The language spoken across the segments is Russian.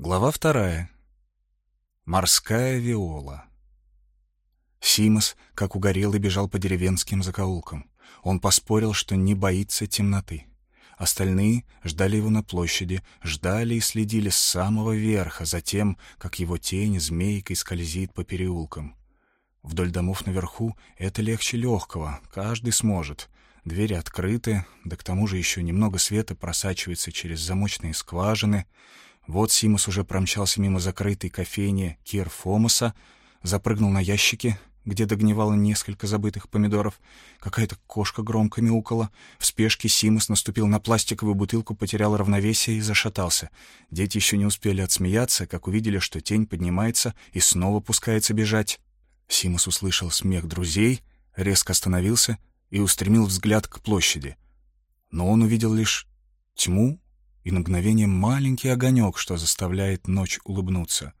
Глава вторая. Морская виола. Симос, как угорелый, бежал по деревенским закоулкам. Он поспорил, что не боится темноты. Остальные ждали его на площади, ждали и следили с самого верха за тем, как его тень змейкой скользит по переулкам. Вдоль домов наверху это легче легкого, каждый сможет. Двери открыты, да к тому же еще немного света просачивается через замочные скважины — вот Симус уже промчался мимо закрытой кофейни Кир Фомаса, запрыгнул на ящики, где догнивало несколько забытых помидоров. Какая-то кошка громко мяукала. В спешке Симус наступил на пластиковую бутылку, потерял равновесие и зашатался. Дети еще не успели отсмеяться, как увидели, что тень поднимается и снова пускается бежать. Симус услышал смех друзей, резко остановился и устремил взгляд к площади. Но он увидел лишь тьму и на мгновение маленький огонек, что заставляет ночь улыбнуться.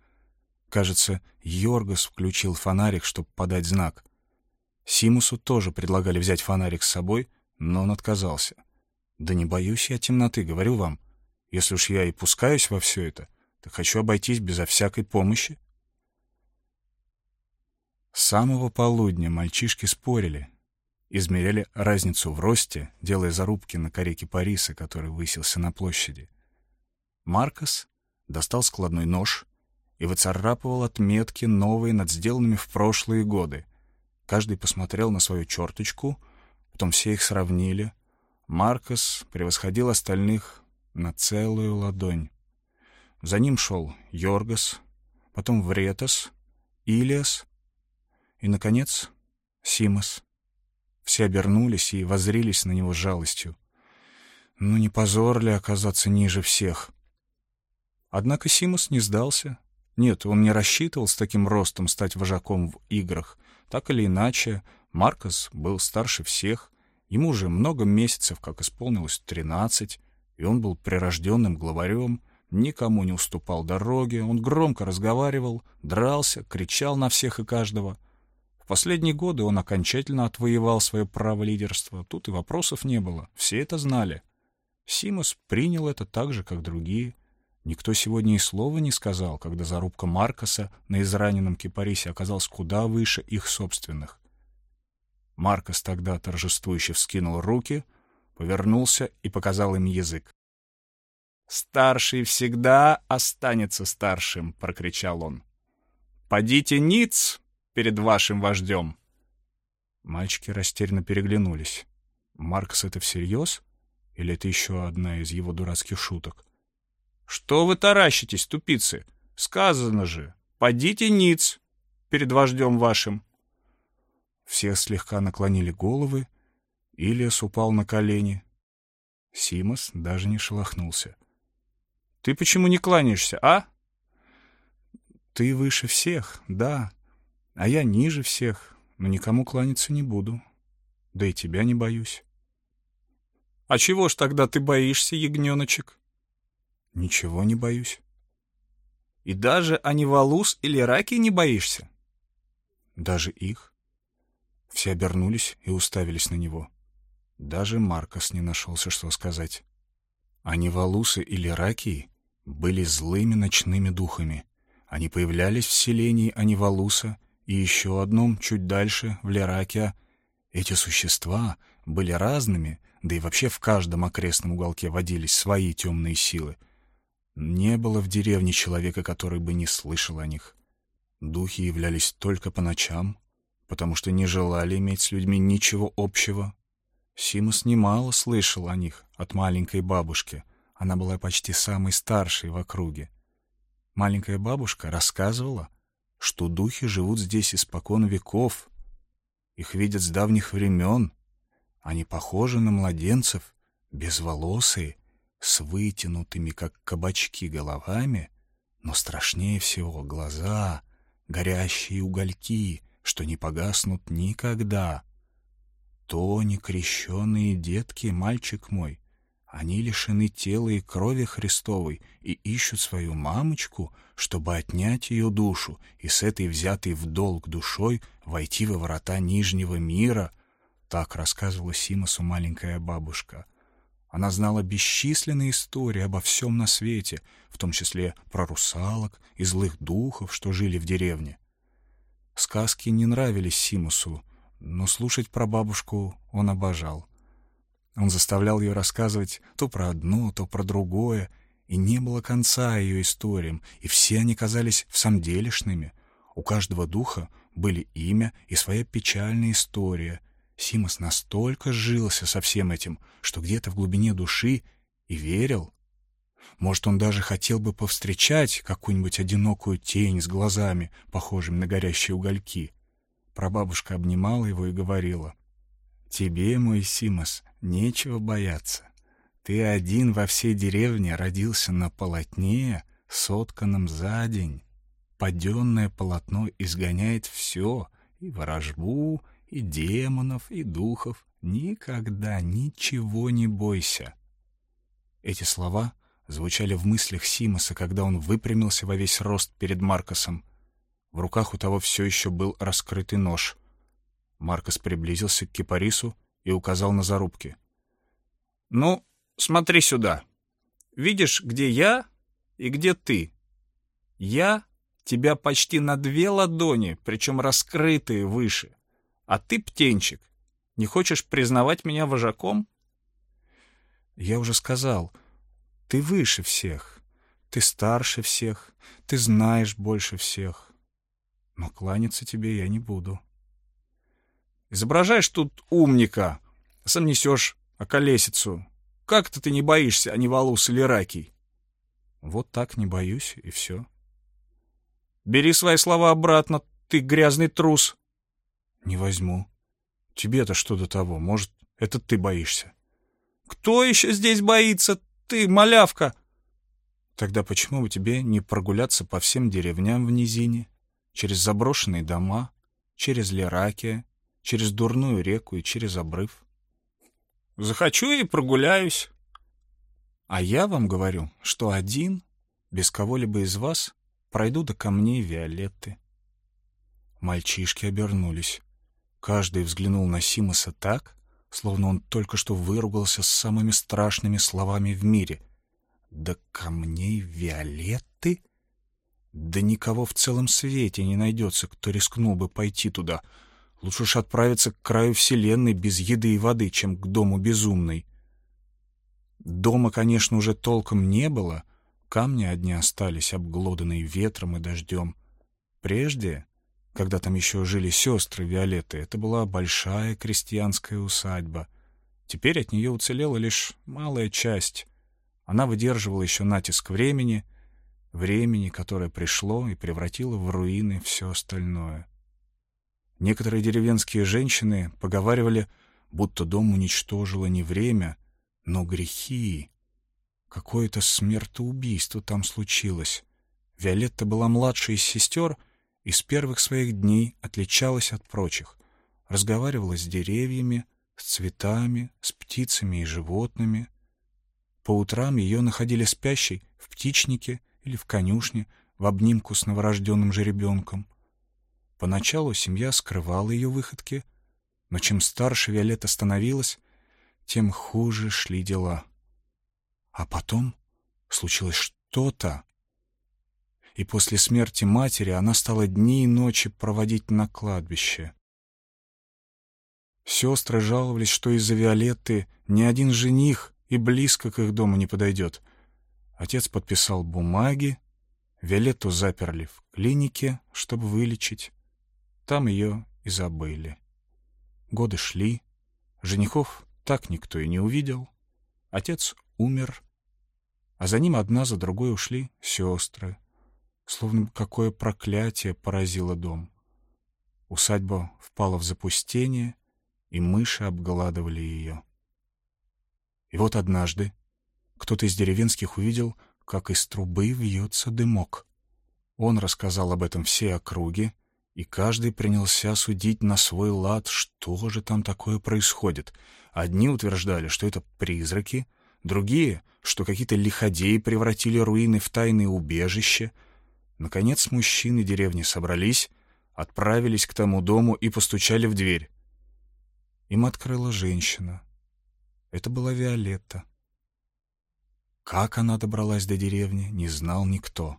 Кажется, Йоргас включил фонарик, чтобы подать знак. Симусу тоже предлагали взять фонарик с собой, но он отказался. «Да не боюсь я темноты, говорю вам. Если уж я и пускаюсь во все это, то хочу обойтись безо всякой помощи». С самого полудня мальчишки спорили, измеряли разницу в росте, делая зарубки на коре кипариса, который высился на площади. Маркос достал складной нож и выцарапывал отметки, новые над сделанными в прошлые годы. Каждый посмотрел на свою черточку, потом все их сравнили. Маркос превосходил остальных на целую ладонь. За ним шел Йоргас, потом Вретос, Илиас и, наконец, Симос. Все обернулись и воззрились на него с жалостью. Ну не позор ли оказаться ниже всех? Однако Симус не сдался. Нет, он не рассчитывал с таким ростом стать вожаком в играх. Так или иначе, Маркос был старше всех. Ему уже много месяцев, как исполнилось тринадцать, и он был прирожденным главарем, никому не уступал дороги, он громко разговаривал, дрался, кричал на всех и каждого — последние годы он окончательно отвоевал свое право лидерства. Тут и вопросов не было. Все это знали. Симос принял это так же, как другие. Никто сегодня и слова не сказал, когда зарубка Маркоса на израненном кипарисе оказалась куда выше их собственных. Маркос тогда торжествующе вскинул руки, повернулся и показал им язык. «Старший всегда останется старшим!» — прокричал он. «Подите ниц!» Перед вашим вождем!» Мальчики растерянно переглянулись. Маркс это всерьез? Или это еще одна из его дурацких шуток? «Что вы таращитесь, тупицы? Сказано же, подите ниц перед вождем вашим!» Все слегка наклонили головы, Илиас упал на колени. Симос даже не шелохнулся. «Ты почему не кланяешься, а?» «Ты выше всех, да, а я ниже всех, но никому кланяться не буду. Да и тебя не боюсь. А чего ж тогда ты боишься, ягненочек? Ничего не боюсь. И даже анивалус или раки не боишься? Даже их. Все обернулись и уставились на него. Даже Маркос не нашелся, что сказать. Анивалусы или раки были злыми ночными духами. Они появлялись в селении Анивалуса и еще одном чуть дальше, в Лераке. Эти существа были разными, да и вообще в каждом окрестном уголке водились свои темные силы. Не было в деревне человека, который бы не слышал о них. Духи являлись только по ночам, потому что не желали иметь с людьми ничего общего. Симус немало слышал о них от маленькой бабушки. Она была почти самой старшей в округе. Маленькая бабушка рассказывала, что духи живут здесь испокон веков. Их видят с давних времен. Они похожи на младенцев, безволосые, с вытянутыми, как кабачки, головами, но страшнее всего глаза, горящие угольки, что не погаснут никогда. То некрещенные детки, мальчик мой, они лишены тела и крови Христовой и ищут свою мамочку, чтобы отнять ее душу и с этой взятой в долг душой войти во врата Нижнего мира. Так рассказывала Симосу маленькая бабушка. Она знала бесчисленные истории обо всем на свете, в том числе про русалок и злых духов, что жили в деревне. Сказки не нравились Симусу, но слушать про бабушку он обожал. Он заставлял ее рассказывать то про одно, то про другое, и не было конца ее историям, и все они казались всамделишными. У каждого духа были имя и своя печальная история. Симос настолько сжился со всем этим, что где-то в глубине души и верил. Может, он даже хотел бы повстречать какую-нибудь одинокую тень с глазами, похожими на горящие угольки. Прабабушка обнимала его и говорила, «Тебе, мой Симос, нечего бояться. Ты один во всей деревне родился на полотне, сотканном за день. Паденное полотно изгоняет все, и ворожбу, и демонов, и духов. Никогда ничего не бойся. Эти слова звучали в мыслях Симоса, когда он выпрямился во весь рост перед Маркосом. В руках у того все еще был раскрытый нож. Маркос приблизился к кипарису и указал на зарубки. «Ну, смотри сюда. Видишь, где я и где ты? Я тебя почти на две ладони, причем раскрытые выше. А ты, птенчик, не хочешь признавать меня вожаком?» «Я уже сказал, ты выше всех, ты старше всех, ты знаешь больше всех. Но кланяться тебе я не буду». «Изображаешь тут умника, сам несешь околесицу. Как-то ты не боишься, а не волос или ракий?» «Вот так не боюсь, и все». «Бери свои слова обратно, ты грязный трус». «Не возьму. Тебе-то что до того? Может, это ты боишься?» «Кто еще здесь боится? Ты, малявка!» «Тогда почему бы тебе не прогуляться по всем деревням в низине, через заброшенные дома, через Леракия, через дурную реку и через обрыв?» «Захочу и прогуляюсь». «А я вам говорю, что один, без кого-либо из вас, пройду до камней Виолетты». Мальчишки обернулись. Каждый взглянул на Симоса так, словно он только что выругался с самыми страшными словами в мире. «До камней Виолетты?» Да никого в целом свете не найдется, кто рискнул бы пойти туда. Лучше уж отправиться к краю вселенной без еды и воды, чем к дому безумной. Дома, конечно, уже толком не было. Камни одни остались, обглоданные ветром и дождем. Прежде когда там еще жили сестры Виолетты, это была большая крестьянская усадьба. Теперь от нее уцелела лишь малая часть. Она выдерживала еще натиск времени, времени, которое пришло и превратило в руины все остальное. Некоторые деревенские женщины поговаривали, будто дом уничтожило не время, но грехи. Какое-то смертоубийство там случилось. Виолетта была младшей из сестер — и с первых своих дней отличалась от прочих. Разговаривала с деревьями, с цветами, с птицами и животными. По утрам ее находили спящей в птичнике или в конюшне в обнимку с новорожденным жеребенком. Поначалу семья скрывала ее выходки, но чем старше Виолетта становилась, тем хуже шли дела. А потом случилось что-то, и после смерти матери она стала дни и ночи проводить на кладбище. Сестры жаловались, что из-за Виолетты ни один жених и близко к их дому не подойдет. Отец подписал бумаги, Виолетту заперли в клинике, чтобы вылечить. Там ее и забыли. Годы шли, женихов так никто и не увидел. Отец умер, а за ним одна за другой ушли сестры словно какое проклятие поразило дом. Усадьба впала в запустение, и мыши обгладывали ее. И вот однажды кто-то из деревенских увидел, как из трубы вьется дымок. Он рассказал об этом всей округе, и каждый принялся судить на свой лад, что же там такое происходит. Одни утверждали, что это призраки, другие, что какие-то лиходеи превратили руины в тайные убежища, Наконец мужчины деревни собрались, отправились к тому дому и постучали в дверь. Им открыла женщина. Это была Виолетта. Как она добралась до деревни, не знал никто.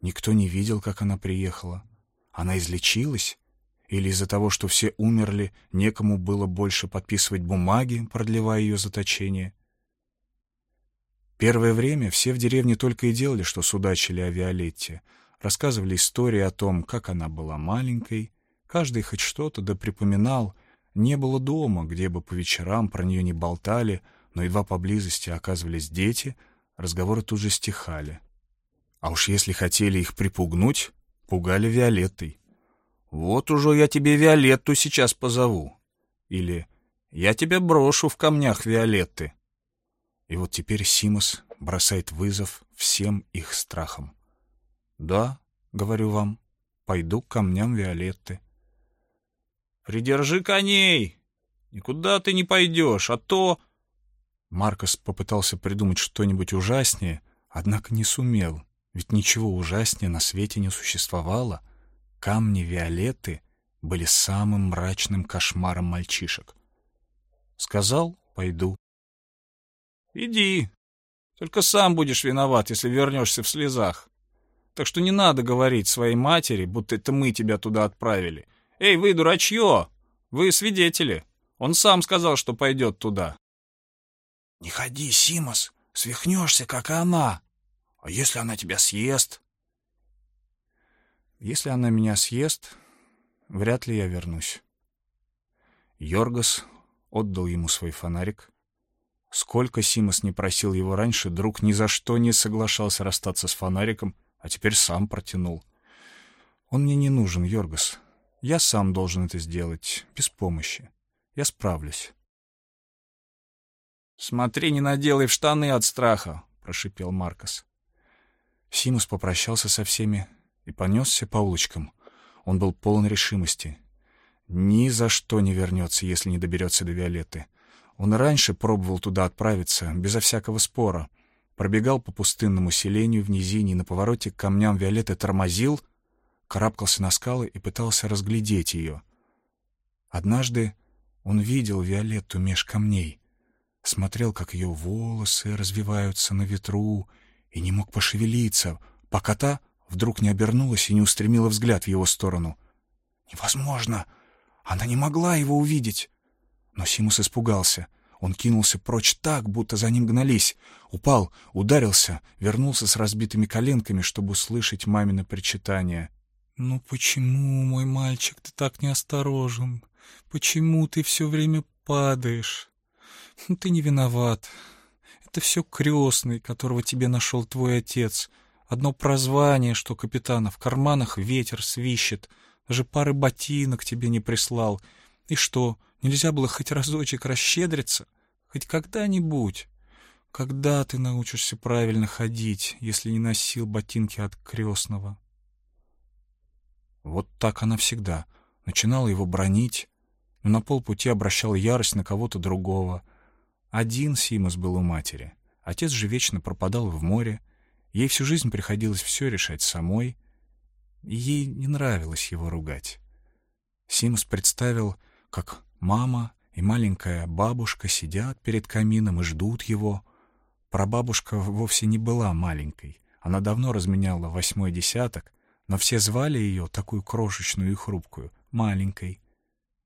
Никто не видел, как она приехала. Она излечилась? Или из-за того, что все умерли, некому было больше подписывать бумаги, продлевая ее заточение? Первое время все в деревне только и делали, что судачили о Виолетте, рассказывали истории о том, как она была маленькой, каждый хоть что-то да припоминал, не было дома, где бы по вечерам про нее не болтали — но едва поблизости оказывались дети, разговоры тут же стихали. А уж если хотели их припугнуть, пугали Виолеттой. «Вот уже я тебе Виолетту сейчас позову». Или «Я тебя брошу в камнях Виолетты». И вот теперь Симос бросает вызов всем их страхам. «Да, — говорю вам, — пойду к камням Виолетты». «Придержи коней! Никуда ты не пойдешь, а то...» Маркос попытался придумать что-нибудь ужаснее, однако не сумел, ведь ничего ужаснее на свете не существовало. Камни Виолетты были самым мрачным кошмаром мальчишек. Сказал — пойду. «Иди, только сам будешь виноват, если вернешься в слезах. Так что не надо говорить своей матери, будто это мы тебя туда отправили. Эй, вы, дурачье! Вы свидетели. Он сам сказал, что пойдет туда. «Не ходи, Симос, свихнешься, как и она. А если она тебя съест?» «Если она меня съест, вряд ли я вернусь». Йоргас отдал ему свой фонарик. Сколько Симос не просил его раньше, друг ни за что не соглашался расстаться с фонариком, а теперь сам протянул. «Он мне не нужен, Йоргас. Я сам должен это сделать, без помощи. Я справлюсь». «Смотри, не наделай в штаны от страха», — прошипел Маркос. Симус попрощался со всеми и понесся по улочкам. Он был полон решимости. Ни за что не вернется, если не доберется до Виолетты. Он раньше пробовал туда отправиться, безо всякого спора. Пробегал по пустынному селению в низине и на повороте к камням Виолетты тормозил, карабкался на скалы и пытался разглядеть ее. Однажды он видел Виолетту меж камней смотрел, как ее волосы развиваются на ветру, и не мог пошевелиться, пока та вдруг не обернулась и не устремила взгляд в его сторону. «Невозможно! Она не могла его увидеть!» Но Симус испугался. Он кинулся прочь так, будто за ним гнались. Упал, ударился, вернулся с разбитыми коленками, чтобы услышать мамино причитание. «Ну почему, мой мальчик, ты так неосторожен? Почему ты все время падаешь?» Ты не виноват. Это все крестный, которого тебе нашел твой отец. Одно прозвание, что капитана в карманах ветер свищет. Даже пары ботинок тебе не прислал. И что, нельзя было хоть разочек расщедриться? Хоть когда-нибудь? Когда ты научишься правильно ходить, если не носил ботинки от крестного? Вот так она всегда. Начинала его бронить, но на полпути обращала ярость на кого-то другого — один Симус был у матери. Отец же вечно пропадал в море. Ей всю жизнь приходилось все решать самой. Ей не нравилось его ругать. Симус представил, как мама и маленькая бабушка сидят перед камином и ждут его. Прабабушка вовсе не была маленькой. Она давно разменяла восьмой десяток, но все звали ее, такую крошечную и хрупкую, маленькой.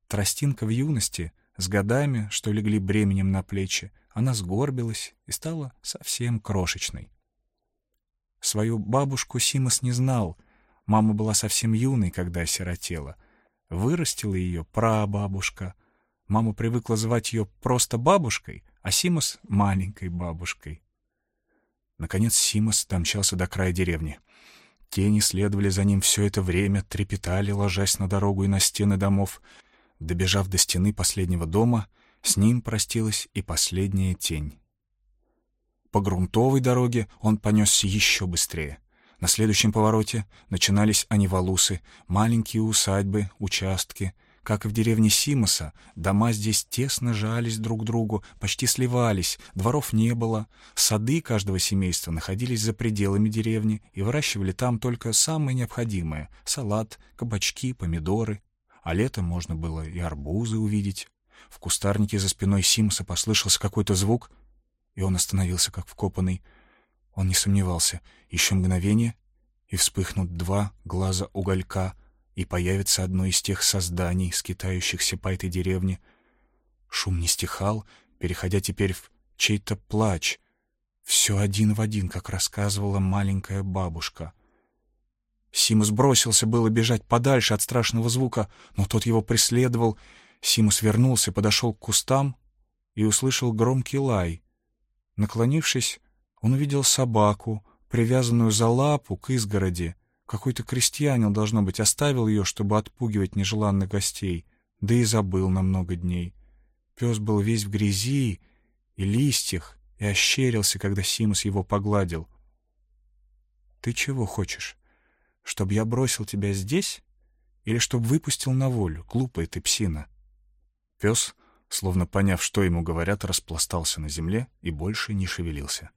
Тростинка в юности с годами, что легли бременем на плечи, она сгорбилась и стала совсем крошечной. Свою бабушку Симос не знал. Мама была совсем юной, когда осиротела. Вырастила ее прабабушка. Мама привыкла звать ее просто бабушкой, а Симос — маленькой бабушкой. Наконец Симос домчался до края деревни. Тени следовали за ним все это время, трепетали, ложась на дорогу и на стены домов — Добежав до стены последнего дома, с ним простилась и последняя тень. По грунтовой дороге он понесся еще быстрее. На следующем повороте начинались анивалусы, маленькие усадьбы, участки. Как и в деревне Симоса, дома здесь тесно жались друг к другу, почти сливались, дворов не было. Сады каждого семейства находились за пределами деревни и выращивали там только самое необходимое — салат, кабачки, помидоры а летом можно было и арбузы увидеть. В кустарнике за спиной Симса послышался какой-то звук. и он остановился как вкопанный. Он не сомневался. Еще мгновение, и вспыхнут два глаза уголька, и появится одно из тех созданий, скитающихся по этой деревне. Шум не стихал, переходя теперь в чей-то плач. Все один в один, как рассказывала маленькая бабушка. Симус бросился было бежать подальше от страшного звука, но тот его преследовал. Симус вернулся, подошел к кустам и услышал громкий лай. Наклонившись, он увидел собаку, привязанную за лапу к изгороди. Какой-то крестьянин, должно быть, оставил ее, чтобы отпугивать нежеланных гостей, да и забыл на много дней. Пес был весь в грязи и листьях и ощерился, когда Симус его погладил. «Ты чего хочешь? Чтоб я бросил тебя здесь? Или чтоб выпустил на волю, глупая ты псина?» Пес словно поняв, что ему говорят, распластался на земле и больше не шевелился.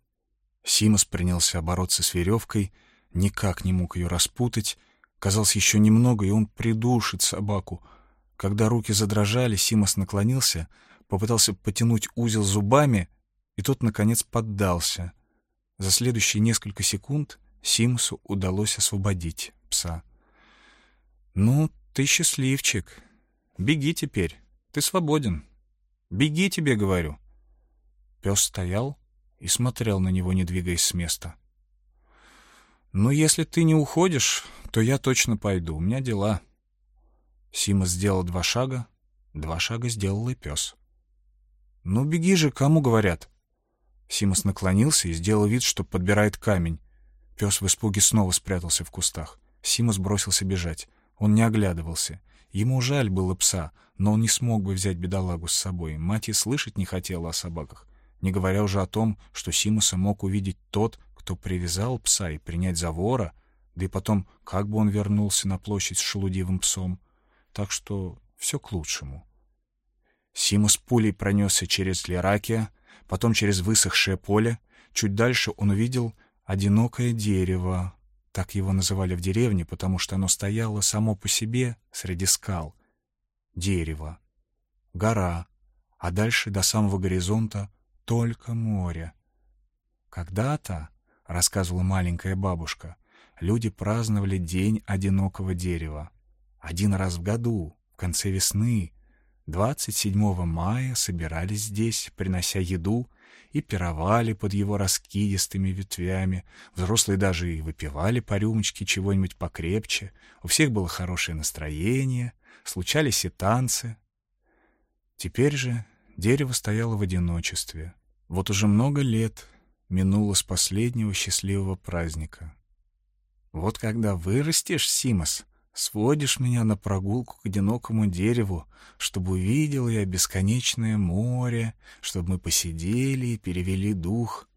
Симос принялся бороться с веревкой, никак не мог ее распутать. Казалось, еще немного, и он придушит собаку. Когда руки задрожали, Симос наклонился, попытался потянуть узел зубами, и тот, наконец, поддался. За следующие несколько секунд Симосу удалось освободить пса. «Ну, ты счастливчик. Беги теперь. Ты свободен», Беги, тебе говорю. Пес стоял и смотрел на него, не двигаясь с места. «Ну, если ты не уходишь, то я точно пойду. У меня дела». Сима сделал два шага, два шага сделал и пес. «Ну, беги же, кому говорят?» Симос наклонился и сделал вид, что подбирает камень. Пес в испуге снова спрятался в кустах. Симос бросился бежать. Он не оглядывался. Ему жаль было пса, но он не смог бы взять бедолагу с собой. Мать и слышать не хотела о собаках, не говоря уже о том, что Симуса мог увидеть тот, кто привязал пса и принять за вора, да и потом, как бы он вернулся на площадь с шелудивым псом. Так что все к лучшему. Симус пулей пронесся через Леракия, потом через высохшее поле. Чуть дальше он увидел одинокое дерево, так его называли в деревне, потому что оно стояло само по себе среди скал. Дерево, гора, а дальше до самого горизонта только море. Когда-то, — рассказывала маленькая бабушка, — люди праздновали День одинокого дерева. Один раз в году, в конце весны, 27 мая собирались здесь, принося еду и пировали под его раскидистыми ветвями. Взрослые даже и выпивали по рюмочке чего-нибудь покрепче. У всех было хорошее настроение, случались и танцы. Теперь же дерево стояло в одиночестве. Вот уже много лет минуло с последнего счастливого праздника. Вот когда вырастешь, Симос, сводишь меня на прогулку к одинокому дереву, чтобы увидел я бесконечное море, чтобы мы посидели и перевели дух.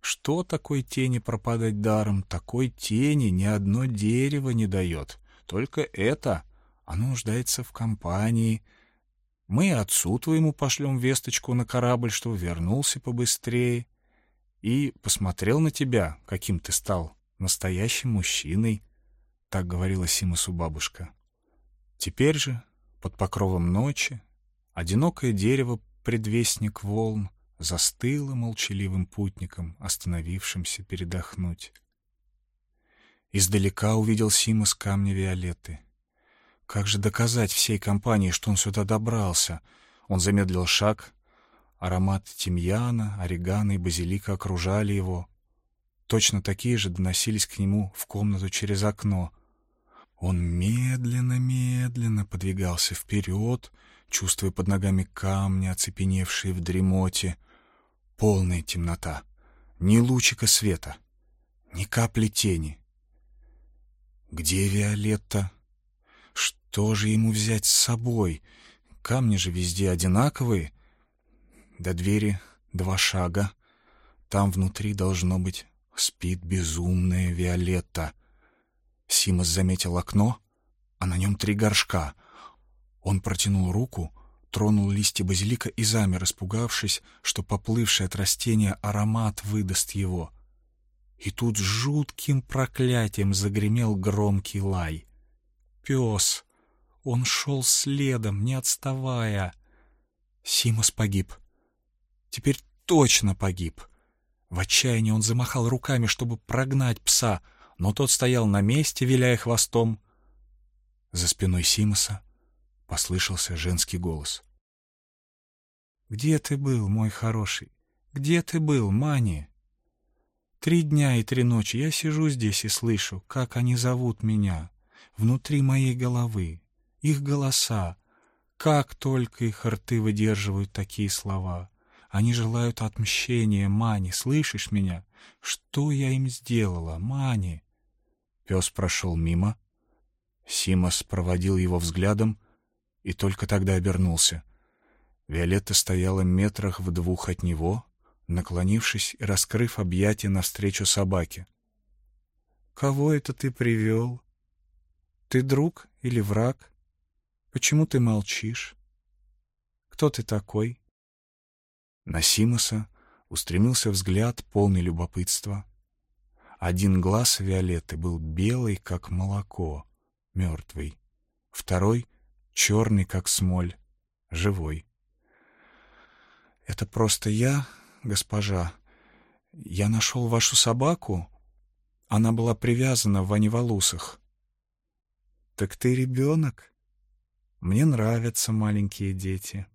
Что такой тени пропадать даром? Такой тени ни одно дерево не дает. Только это, оно нуждается в компании. Мы отцу твоему пошлем весточку на корабль, чтобы вернулся побыстрее. И посмотрел на тебя, каким ты стал, настоящим мужчиной. — так говорила Симусу бабушка. Теперь же, под покровом ночи, одинокое дерево, предвестник волн, застыло молчаливым путником, остановившимся передохнуть. Издалека увидел Симус камни Виолетты. Как же доказать всей компании, что он сюда добрался? Он замедлил шаг. Аромат тимьяна, орегано и базилика окружали его. Точно такие же доносились к нему в комнату через окно. Он медленно-медленно подвигался вперед, чувствуя под ногами камни, оцепеневшие в дремоте. Полная темнота, ни лучика света, ни капли тени. Где Виолетта? Что же ему взять с собой? Камни же везде одинаковые. До двери два шага. Там внутри должно быть спит безумная Виолетта. Симос заметил окно, а на нем три горшка. Он протянул руку, тронул листья базилика и замер, испугавшись, что поплывший от растения аромат выдаст его. И тут с жутким проклятием загремел громкий лай. Пес! Он шел следом, не отставая. Симос погиб. Теперь точно погиб. В отчаянии он замахал руками, чтобы прогнать пса, но тот стоял на месте, виляя хвостом. За спиной Симоса послышался женский голос. «Где ты был, мой хороший? Где ты был, Мани?» Три дня и три ночи я сижу здесь и слышу, как они зовут меня, внутри моей головы, их голоса. Как только их рты выдерживают такие слова. Они желают отмщения, Мани, слышишь меня? Что я им сделала, Мани? Пес прошел мимо. Симас проводил его взглядом и только тогда обернулся. Виолетта стояла метрах в двух от него, наклонившись и раскрыв объятия навстречу собаке. «Кого это ты привел? Ты друг или враг? Почему ты молчишь? Кто ты такой?» На Симоса устремился взгляд, полный любопытства. Один глаз Виолетты был белый, как молоко, мертвый. Второй — черный, как смоль, живой. «Это просто я госпожа. Я нашел вашу собаку. Она была привязана в анивалусах. Так ты ребенок? Мне нравятся маленькие дети.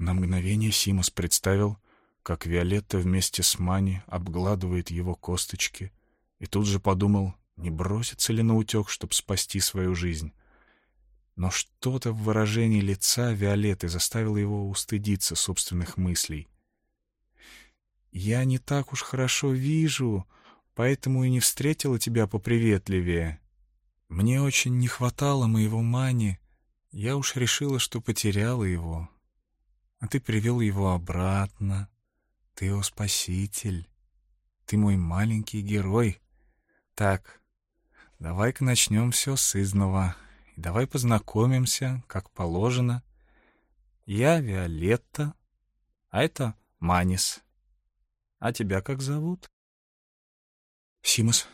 На мгновение Симос представил, как Виолетта вместе с Мани обгладывает его косточки, и тут же подумал, не бросится ли на утек, чтобы спасти свою жизнь. Но что-то в выражении лица Виолетты заставило его устыдиться собственных мыслей. «Я не так уж хорошо вижу, поэтому и не встретила тебя поприветливее. Мне очень не хватало моего Мани, я уж решила, что потеряла его. А ты привел его обратно. Ты его спаситель. Ты мой маленький герой. Так, давай-ка начнем все с изного. И давай познакомимся, как положено. Я Виолетта, а это Манис. А тебя как зовут? Симос.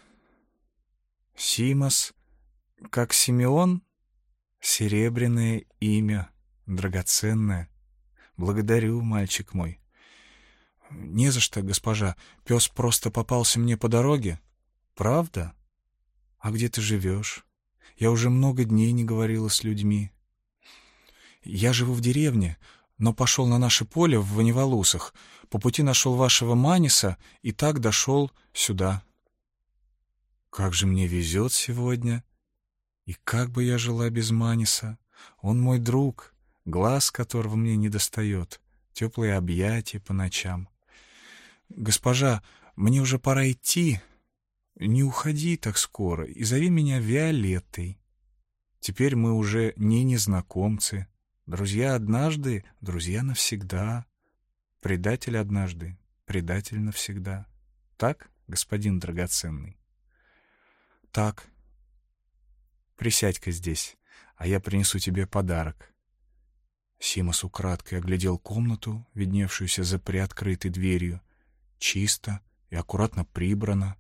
Симос, как Симеон? Серебряное имя, драгоценное. Благодарю, мальчик мой. Не за что, госпожа. Пес просто попался мне по дороге. Правда? А где ты живешь? Я уже много дней не говорила с людьми. Я живу в деревне, но пошел на наше поле в Ванивалусах. По пути нашел вашего Маниса и так дошел сюда. Как же мне везет сегодня. И как бы я жила без Маниса. Он мой друг, глаз которого мне не достает, теплые объятия по ночам. Госпожа, мне уже пора идти. Не уходи так скоро и зови меня Виолеттой. Теперь мы уже не незнакомцы. Друзья однажды, друзья навсегда. Предатель однажды, предатель навсегда. Так, господин драгоценный? Так. Присядь-ка здесь, а я принесу тебе подарок. Симос украдкой оглядел комнату, видневшуюся за приоткрытой дверью. Чисто и аккуратно прибрано.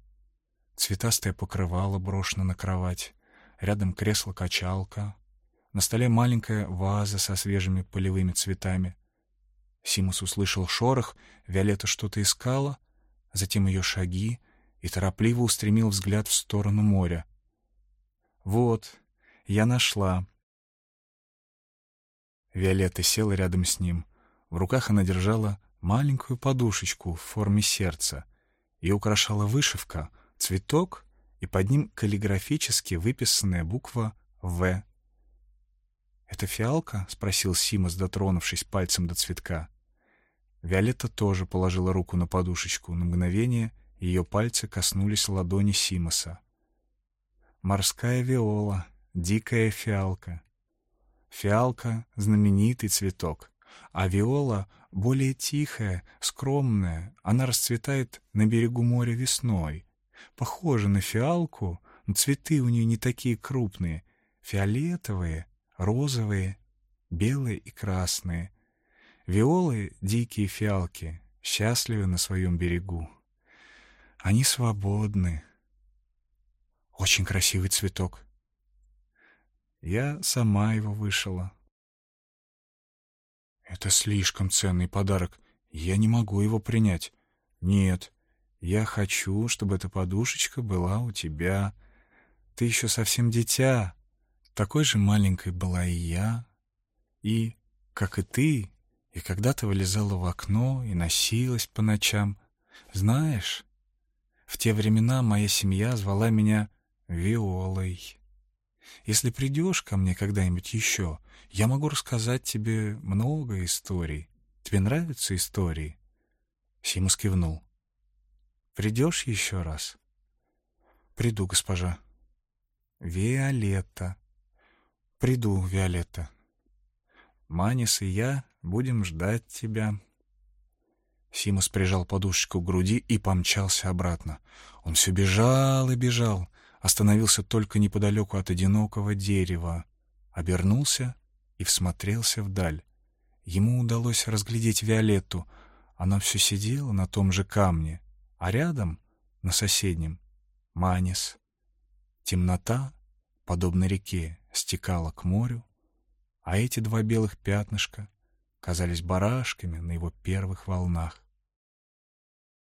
Цветастое покрывало брошено на кровать. Рядом кресло-качалка, на столе маленькая ваза со свежими полевыми цветами. Симус услышал шорох, Виолетта что-то искала, затем ее шаги и торопливо устремил взгляд в сторону моря. «Вот, я нашла». Виолетта села рядом с ним. В руках она держала маленькую подушечку в форме сердца. Ее украшала вышивка, цветок и под ним каллиграфически выписанная буква «В». «Это фиалка?» — спросил Симас, дотронувшись пальцем до цветка. Виолетта тоже положила руку на подушечку. На мгновение ее пальцы коснулись ладони Симаса. «Морская виола, дикая фиалка». Фиалка — знаменитый цветок, а виола — более тихая, скромная. Она расцветает на берегу моря весной. Похожа на фиалку, но цветы у нее не такие крупные, фиолетовые — розовые, белые и красные. Виолы — дикие фиалки, счастливы на своем берегу. Они свободны. Очень красивый цветок. Я сама его вышила. Это слишком ценный подарок. Я не могу его принять. Нет, я хочу, чтобы эта подушечка была у тебя. Ты еще совсем дитя. Такой же маленькой была и я. И, как и ты, и когда-то вылезала в окно и носилась по ночам. Знаешь, в те времена моя семья звала меня Виолой. Если придешь ко мне когда-нибудь еще, я могу рассказать тебе много историй. Тебе нравятся истории?» Симус кивнул. «Придешь еще раз?» «Приду, госпожа». «Виолетта». «Приду, Виолетта». «Манис и я будем ждать тебя». Симус прижал подушечку к груди и помчался обратно. Он все бежал и бежал, остановился только неподалеку от одинокого дерева, обернулся и всмотрелся вдаль. Ему удалось разглядеть Виолетту. Она все сидела на том же камне, а рядом, на соседнем, Манис. Темнота, подобно реке, стекала к морю, а эти два белых пятнышка казались барашками на его первых волнах.